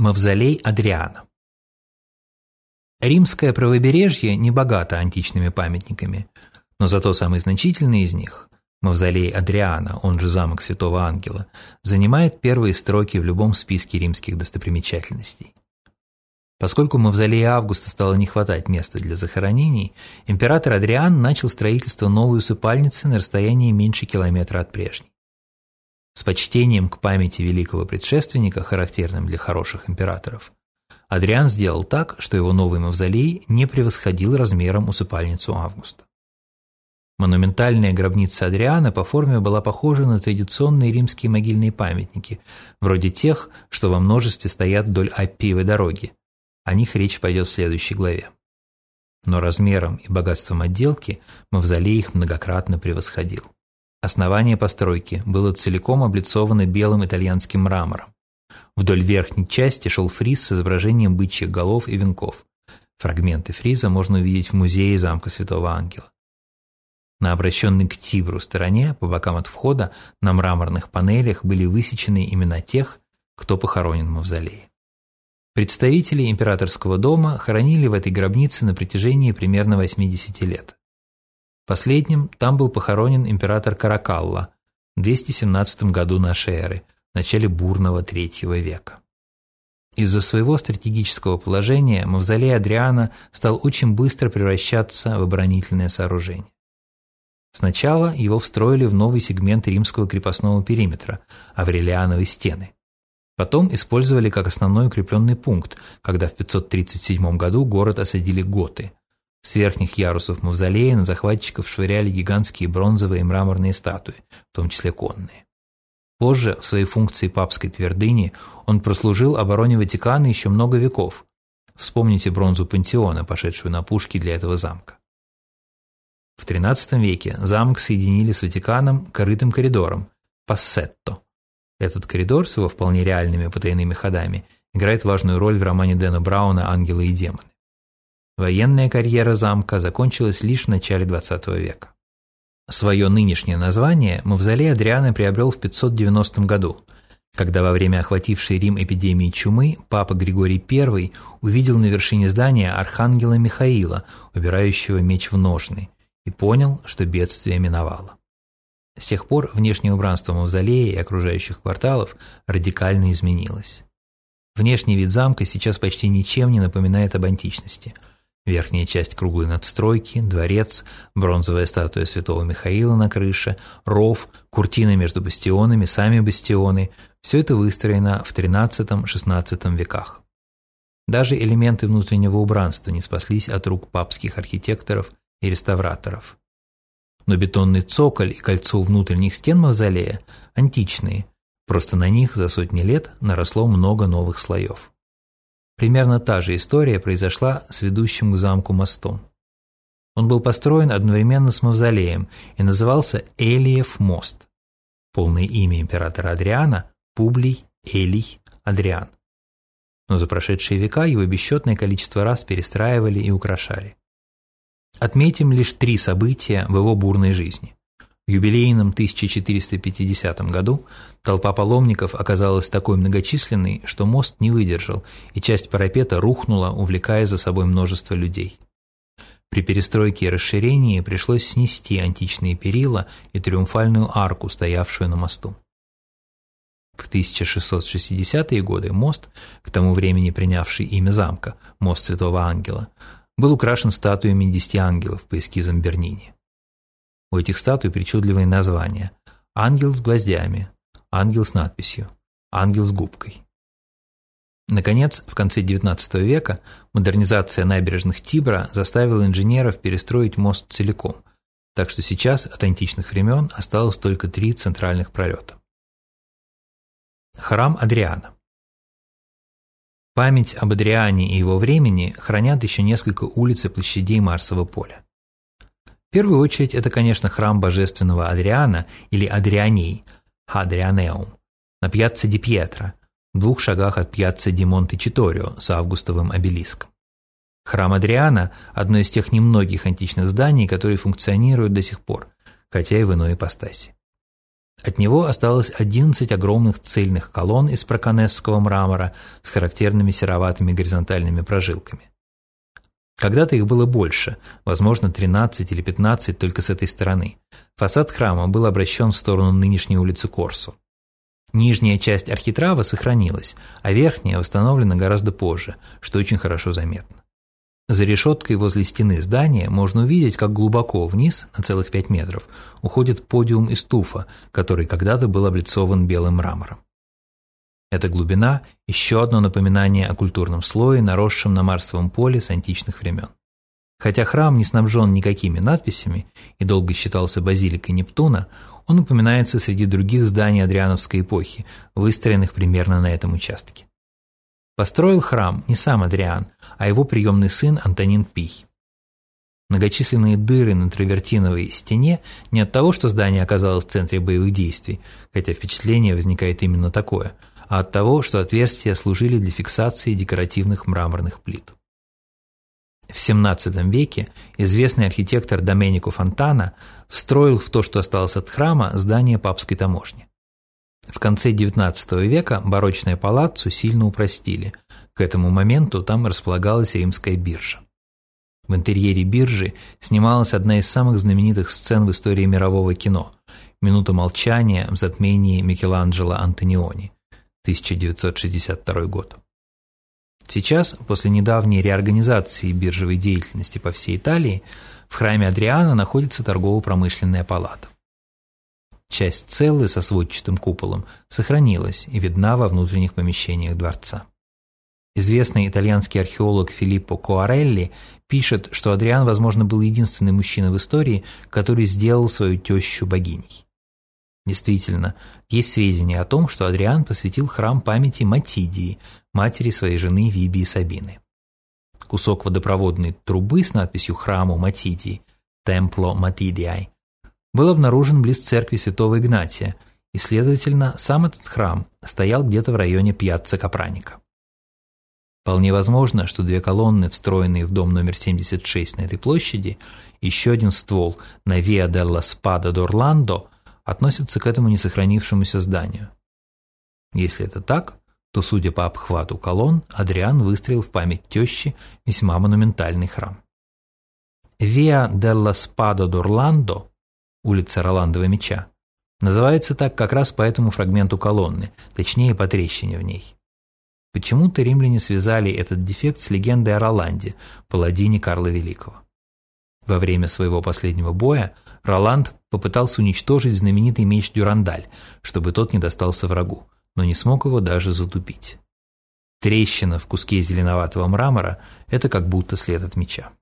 Мавзолей Адриана Римское правобережье не богато античными памятниками, но зато самый значительный из них – Мавзолей Адриана, он же замок Святого Ангела, занимает первые строки в любом списке римских достопримечательностей. Поскольку мавзолея Августа стало не хватать места для захоронений, император Адриан начал строительство новой усыпальницы на расстоянии меньше километра от прежней. С почтением к памяти великого предшественника, характерным для хороших императоров, Адриан сделал так, что его новый мавзолей не превосходил размером усыпальницу Августа. Монументальная гробница Адриана по форме была похожа на традиционные римские могильные памятники, вроде тех, что во множестве стоят вдоль Аппиевой дороги. О них речь пойдет в следующей главе. Но размером и богатством отделки мавзолей их многократно превосходил. Основание постройки было целиком облицовано белым итальянским мрамором. Вдоль верхней части шел фриз с изображением бычьих голов и венков. Фрагменты фриза можно увидеть в музее замка Святого Ангела. На обращенной к Тибру стороне, по бокам от входа, на мраморных панелях были высечены имена тех, кто похоронен в мавзолее. Представители императорского дома хоронили в этой гробнице на протяжении примерно 80 лет. Последним там был похоронен император Каракалла в 217 году нашей эры, в начале бурного третьего века. Из-за своего стратегического положения мавзолей Адриана стал очень быстро превращаться в оборонительное сооружение. Сначала его встроили в новый сегмент римского крепостного периметра – Аврелиановой стены. Потом использовали как основной укрепленный пункт, когда в 537 году город осадили готы – с верхних ярусов мавзолея на захватчиков швыряли гигантские бронзовые и мраморные статуи, в том числе конные. Позже, в своей функции папской твердыни, он прослужил обороне Ватикана еще много веков. Вспомните бронзу пантеона, пошедшую на пушки для этого замка. В XIII веке замок соединили с Ватиканом корытым коридором – пассетто. Этот коридор с его вполне реальными потайными ходами играет важную роль в романе Дэна Брауна «Ангелы и демоны». Военная карьера замка закончилась лишь в начале XX века. Свое нынешнее название мавзолей Адриана приобрел в 590 году, когда во время охватившей Рим эпидемии чумы папа Григорий I увидел на вершине здания архангела Михаила, убирающего меч в ножны, и понял, что бедствие миновало. С тех пор внешнее убранство мавзолея и окружающих кварталов радикально изменилось. Внешний вид замка сейчас почти ничем не напоминает об античности – Верхняя часть круглой надстройки, дворец, бронзовая статуя святого Михаила на крыше, ров, куртина между бастионами, сами бастионы – все это выстроено в XIII-XVI веках. Даже элементы внутреннего убранства не спаслись от рук папских архитекторов и реставраторов. Но бетонный цоколь и кольцо внутренних стен мавзолея – античные, просто на них за сотни лет наросло много новых слоев. Примерно та же история произошла с ведущим к замку мостом. Он был построен одновременно с мавзолеем и назывался Элиев мост. Полное имя императора Адриана – Публий Элий Адриан. Но за прошедшие века его бесчетное количество раз перестраивали и украшали. Отметим лишь три события в его бурной жизни. Юбилейном 1450 году толпа паломников оказалась такой многочисленной, что мост не выдержал, и часть парапета рухнула, увлекая за собой множество людей. При перестройке и расширении пришлось снести античные перила и триумфальную арку, стоявшую на мосту. В 1660-е годы мост, к тому времени принявший имя замка, мост Святого Ангела, был украшен статуями десяти ангелов по эскизам Бернини. У этих статуй причудливые названия. Ангел с гвоздями, ангел с надписью, ангел с губкой. Наконец, в конце XIX века модернизация набережных Тибра заставила инженеров перестроить мост целиком, так что сейчас от античных времен осталось только три центральных пролета. Храм Адриана Память об Адриане и его времени хранят еще несколько улиц и площадей Марсового поля. Первую очередь это, конечно, храм божественного Адриана или Адрианей, Адрианеум, на пьяцца Ди Пьетро, в двух шагах от пьяцца Ди Монте Читорио с августовым обелиском. Храм Адриана – одно из тех немногих античных зданий, которые функционируют до сих пор, хотя и в иной ипостаси. От него осталось 11 огромных цельных колонн из проконесского мрамора с характерными сероватыми горизонтальными прожилками. Когда-то их было больше, возможно, 13 или 15 только с этой стороны. Фасад храма был обращен в сторону нынешней улицы Корсу. Нижняя часть архитрава сохранилась, а верхняя восстановлена гораздо позже, что очень хорошо заметно. За решеткой возле стены здания можно увидеть, как глубоко вниз, на целых 5 метров, уходит подиум из туфа, который когда-то был облицован белым мрамором. Эта глубина – еще одно напоминание о культурном слое, наросшем на Марсовом поле с античных времен. Хотя храм не снабжен никакими надписями и долго считался базиликой Нептуна, он упоминается среди других зданий Адриановской эпохи, выстроенных примерно на этом участке. Построил храм не сам Адриан, а его приемный сын Антонин Пий. Многочисленные дыры на травертиновой стене не от того, что здание оказалось в центре боевых действий, хотя впечатление возникает именно такое, а от того, что отверстия служили для фиксации декоративных мраморных плит. В XVII веке известный архитектор Доменико Фонтана встроил в то, что осталось от храма, здание папской таможни. В конце XIX века барочное палаццо сильно упростили. К этому моменту там располагалась римская биржа. В интерьере биржи снималась одна из самых знаменитых сцен в истории мирового кино «Минута молчания в затмении Микеланджело Антониони», 1962 год. Сейчас, после недавней реорганизации биржевой деятельности по всей Италии, в храме Адриана находится торгово-промышленная палата. Часть целы со сводчатым куполом сохранилась и видна во внутренних помещениях дворца. Известный итальянский археолог Филиппо Коарелли пишет, что Адриан, возможно, был единственный мужчина в истории, который сделал свою тещу богиней. Действительно, есть сведения о том, что Адриан посвятил храм памяти Матидии, матери своей жены Вибии Сабины. Кусок водопроводной трубы с надписью «Храму Матидии» «Темпло Матидиай» был обнаружен близ церкви святого Игнатия, и, следовательно, сам этот храм стоял где-то в районе Пьяцца Капраника. Вполне возможно, что две колонны, встроенные в дом номер 76 на этой площади, еще один ствол на Виа делла Спада d'Орландо относятся к этому несохранившемуся зданию. Если это так, то, судя по обхвату колонн, Адриан выстроил в память тещи весьма монументальный храм. Виа делла Спада d'Орландо улица Роландова меча, называется так как раз по этому фрагменту колонны, точнее по трещине в ней. Почему-то римляне связали этот дефект с легендой о Роланде, паладине Карла Великого. Во время своего последнего боя Роланд попытался уничтожить знаменитый меч Дюрандаль, чтобы тот не достался врагу, но не смог его даже затупить. Трещина в куске зеленоватого мрамора – это как будто след от меча.